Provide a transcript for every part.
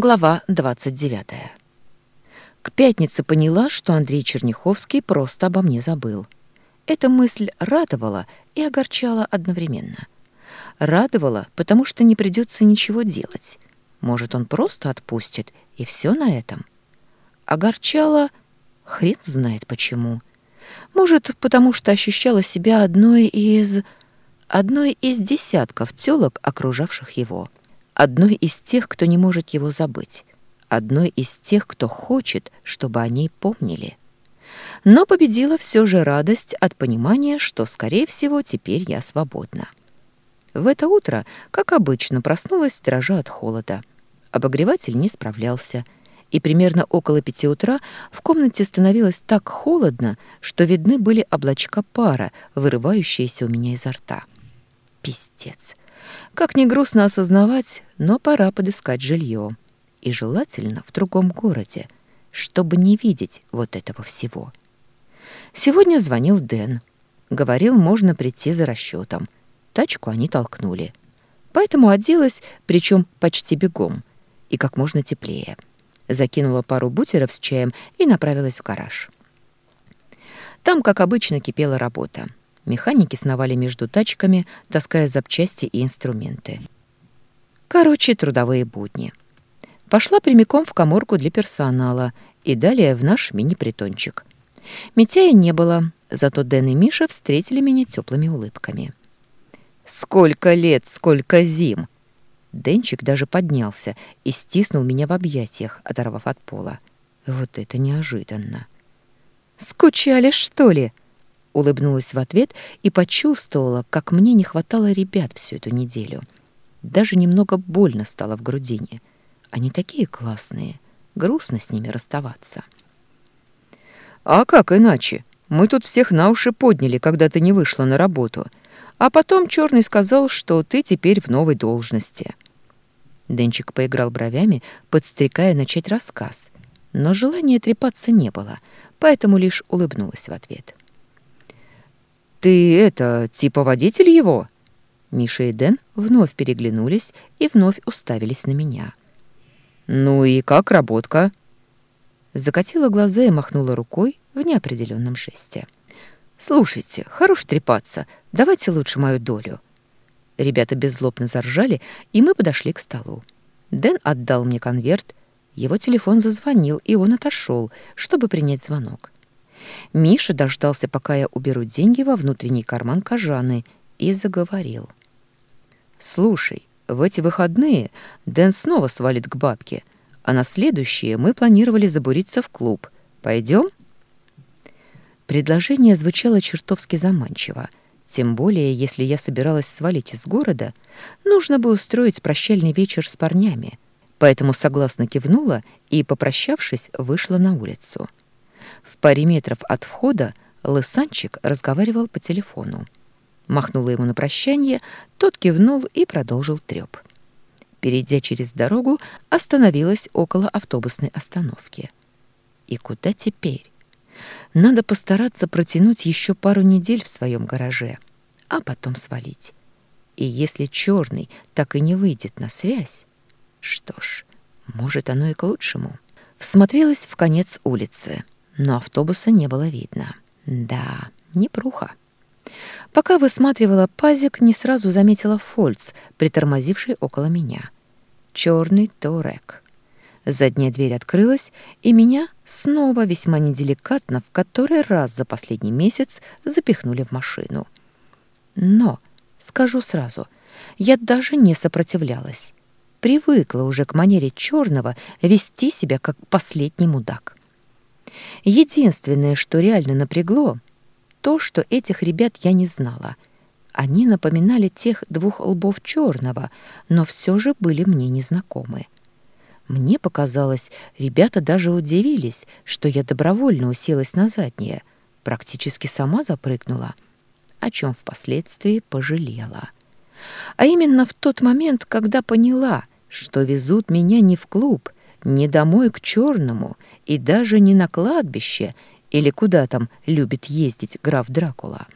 Глава 29. К пятнице поняла, что Андрей Черняховский просто обо мне забыл. Эта мысль радовала и огорчала одновременно. Радовала, потому что не придется ничего делать. Может, он просто отпустит, и все на этом. Огорчала, хрен знает почему. Может, потому что ощущала себя одной из... одной из десятков тёлок, окружавших его одной из тех, кто не может его забыть, одной из тех, кто хочет, чтобы о ней помнили. Но победила все же радость от понимания, что, скорее всего, теперь я свободна. В это утро, как обычно, проснулась, дрожа от холода. Обогреватель не справлялся, и примерно около пяти утра в комнате становилось так холодно, что видны были облачка пара, вырывающиеся у меня изо рта. Пиздец. Как ни грустно осознавать, но пора подыскать жилье. И желательно в другом городе, чтобы не видеть вот этого всего. Сегодня звонил Дэн. Говорил, можно прийти за расчетом. Тачку они толкнули. Поэтому оделась, причем почти бегом, и как можно теплее. Закинула пару бутеров с чаем и направилась в гараж. Там, как обычно, кипела работа. Механики сновали между тачками, таская запчасти и инструменты. Короче, трудовые будни. Пошла прямиком в коморку для персонала и далее в наш мини-притончик. Митяя не было, зато Дэн и Миша встретили меня теплыми улыбками. «Сколько лет, сколько зим!» Денчик даже поднялся и стиснул меня в объятиях, оторвав от пола. Вот это неожиданно. «Скучали, что ли?» Улыбнулась в ответ и почувствовала, как мне не хватало ребят всю эту неделю. Даже немного больно стало в грудине. Они такие классные. Грустно с ними расставаться. «А как иначе? Мы тут всех на уши подняли, когда ты не вышла на работу. А потом Черный сказал, что ты теперь в новой должности». Денчик поиграл бровями, подстрекая начать рассказ. Но желания трепаться не было, поэтому лишь улыбнулась в ответ. «Ты это, типа водитель его?» Миша и Дэн вновь переглянулись и вновь уставились на меня. «Ну и как работка?» Закатила глаза и махнула рукой в неопределенном жесте. «Слушайте, хорош трепаться, давайте лучше мою долю». Ребята беззлобно заржали, и мы подошли к столу. Дэн отдал мне конверт, его телефон зазвонил, и он отошел, чтобы принять звонок. Миша дождался, пока я уберу деньги во внутренний карман кожаны, и заговорил. «Слушай, в эти выходные Дэн снова свалит к бабке, а на следующие мы планировали забуриться в клуб. Пойдем?» Предложение звучало чертовски заманчиво. Тем более, если я собиралась свалить из города, нужно бы устроить прощальный вечер с парнями. Поэтому согласно кивнула и, попрощавшись, вышла на улицу. В паре метров от входа лысанчик разговаривал по телефону. Махнула ему на прощание, тот кивнул и продолжил трёп. Перейдя через дорогу, остановилась около автобусной остановки. И куда теперь? Надо постараться протянуть еще пару недель в своем гараже, а потом свалить. И если черный так и не выйдет на связь, что ж, может, оно и к лучшему. Всмотрелась в конец улицы — но автобуса не было видно. Да, непруха. Пока высматривала пазик, не сразу заметила фольц, притормозивший около меня. Черный Торек. Задняя дверь открылась, и меня снова весьма неделикатно в который раз за последний месяц запихнули в машину. Но, скажу сразу, я даже не сопротивлялась. Привыкла уже к манере черного вести себя как последний мудак. Единственное, что реально напрягло, то, что этих ребят я не знала. Они напоминали тех двух лбов черного, но все же были мне незнакомы. Мне показалось, ребята даже удивились, что я добровольно уселась на заднее, практически сама запрыгнула, о чем впоследствии пожалела. А именно в тот момент, когда поняла, что везут меня не в клуб, не домой к черному и даже не на кладбище или куда там любит ездить граф Дракула.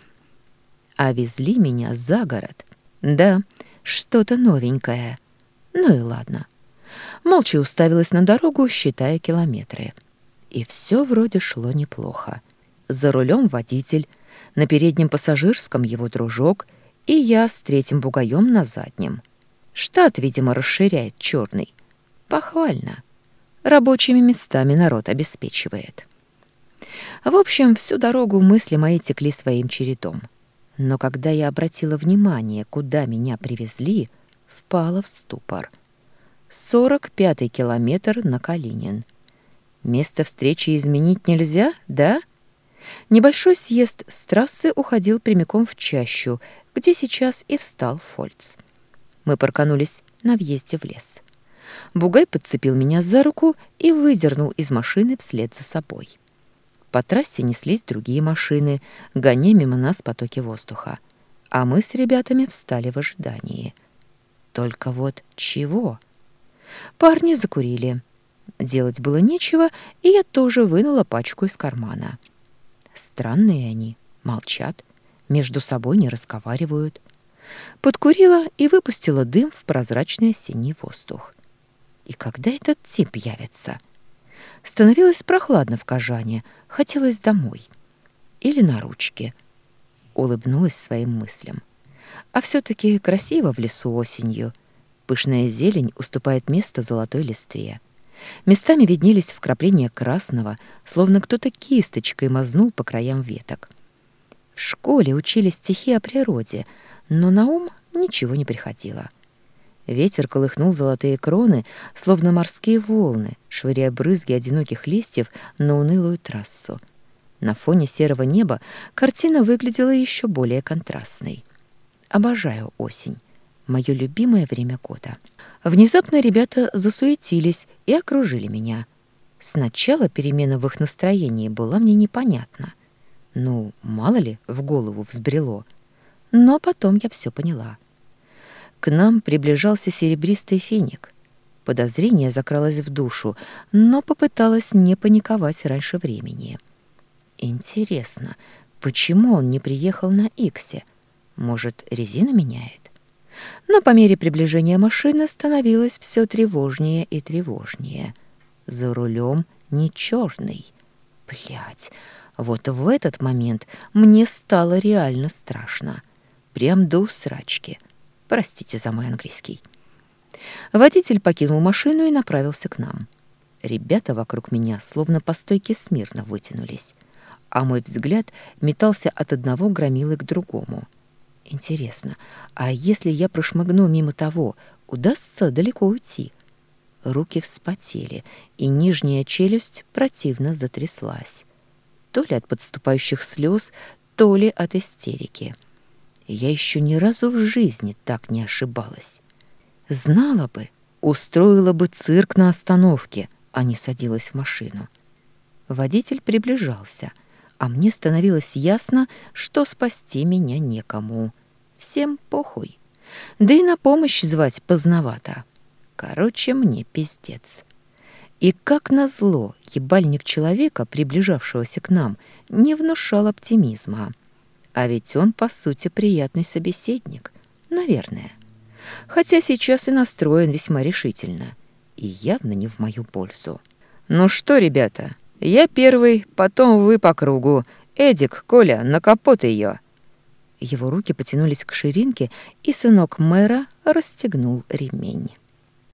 А везли меня за город. Да, что-то новенькое. Ну и ладно. Молча уставилась на дорогу, считая километры. И все вроде шло неплохо. За рулем водитель, на переднем пассажирском его дружок и я с третьим бугаем на заднем. Штат, видимо, расширяет черный. Похвально. Рабочими местами народ обеспечивает. В общем, всю дорогу мысли мои текли своим чередом. Но когда я обратила внимание, куда меня привезли, впала в ступор. Сорок пятый километр на Калинин. Место встречи изменить нельзя, да? Небольшой съезд с трассы уходил прямиком в чащу, где сейчас и встал Фольц. Мы парканулись на въезде в лес. Бугай подцепил меня за руку и выдернул из машины вслед за собой. По трассе неслись другие машины, гоня мимо нас потоки воздуха. А мы с ребятами встали в ожидании. Только вот чего? Парни закурили. Делать было нечего, и я тоже вынула пачку из кармана. Странные они, молчат, между собой не разговаривают. Подкурила и выпустила дым в прозрачный осенний воздух. И когда этот тип явится? Становилось прохладно в Кажане, хотелось домой. Или на ручке. Улыбнулась своим мыслям. А все-таки красиво в лесу осенью. Пышная зелень уступает место золотой листве. Местами виднелись вкрапления красного, словно кто-то кисточкой мазнул по краям веток. В школе учили стихи о природе, но на ум ничего не приходило. Ветер колыхнул золотые кроны, словно морские волны, швыряя брызги одиноких листьев на унылую трассу. На фоне серого неба картина выглядела еще более контрастной. Обожаю осень, мое любимое время года. Внезапно ребята засуетились и окружили меня. Сначала перемена в их настроении была мне непонятна. Ну, мало ли, в голову взбрело. Но потом я все поняла. К нам приближался серебристый финик. Подозрение закралось в душу, но попыталась не паниковать раньше времени. Интересно, почему он не приехал на Иксе? Может, резина меняет? Но по мере приближения машины становилось все тревожнее и тревожнее. За рулем не черный. Блядь, вот в этот момент мне стало реально страшно. Прям до усрачки — Простите за мой английский. Водитель покинул машину и направился к нам. Ребята вокруг меня словно по стойке смирно вытянулись, а мой взгляд метался от одного громилы к другому. Интересно, а если я прошмыгну мимо того, удастся далеко уйти? Руки вспотели, и нижняя челюсть противно затряслась. То ли от подступающих слез, то ли от истерики. — я еще ни разу в жизни так не ошибалась. Знала бы, устроила бы цирк на остановке, а не садилась в машину. Водитель приближался, а мне становилось ясно, что спасти меня некому. Всем похуй. Да и на помощь звать поздновато. Короче, мне пиздец. И как назло, ебальник человека, приближавшегося к нам, не внушал оптимизма. А ведь он, по сути, приятный собеседник. Наверное. Хотя сейчас и настроен весьма решительно. И явно не в мою пользу. «Ну что, ребята, я первый, потом вы по кругу. Эдик, Коля, на капот ее. Его руки потянулись к ширинке, и сынок мэра расстегнул ремень.